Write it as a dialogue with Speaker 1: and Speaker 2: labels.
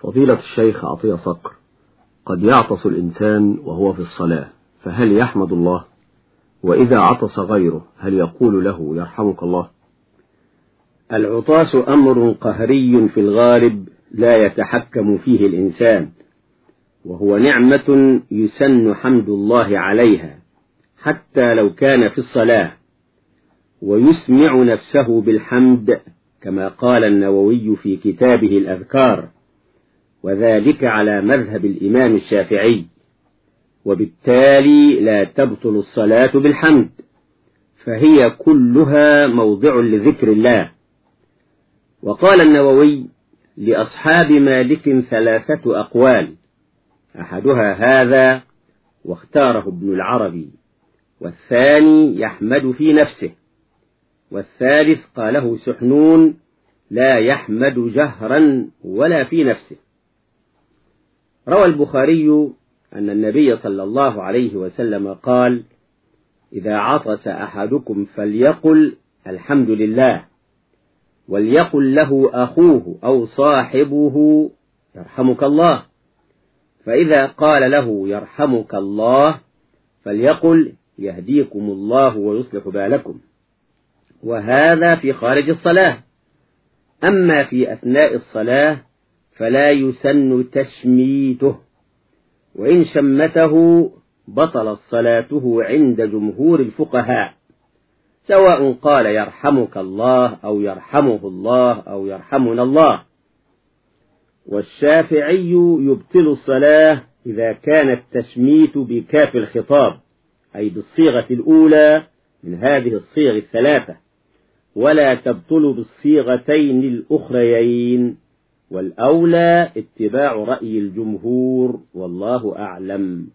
Speaker 1: فضيلة الشيخ عطية صقر قد يعطس الإنسان وهو في الصلاة فهل يحمد الله؟ وإذا عطس غيره هل يقول له يرحمك الله؟
Speaker 2: العطاس أمر قهري في الغالب لا يتحكم فيه الإنسان وهو نعمة يسن حمد الله عليها حتى لو كان في الصلاة ويسمع نفسه بالحمد كما قال النووي في كتابه الأذكار. وذلك على مذهب الإمام الشافعي. وبالتالي لا تبطل الصلاة بالحمد فهي كلها موضع لذكر الله. وقال النووي لأصحاب مالك ثلاثة أقوال أحدها هذا واختاره ابن العربي والثاني يحمد في نفسه والثالث قاله سحنون لا يحمد جهرا ولا في نفسه. روى البخاري أن النبي صلى الله عليه وسلم قال إذا عطس أحدكم فليقل الحمد لله وليقل له أخوه أو صاحبه يرحمك الله فإذا قال له يرحمك الله فليقل يهديكم الله ويصلح بالكم. وهذا في خارج الصلاة. أما في أثناء الصلاة فلا يسن تشميته. وإن شمته بطلت صلاته عند جمهور الفقهاء سواء قال يرحمك الله أو يرحمه الله أو يرحمنا الله. والشافعي يبطل الصلاة إذا كان التشميت بكاف الخطاب أي بالصيغة الأولى من هذه الصيغ الثلاثة ولا تبطل بالصيغتين الأخريين. والأولى اتباع رأي الجمهور والله أعلم.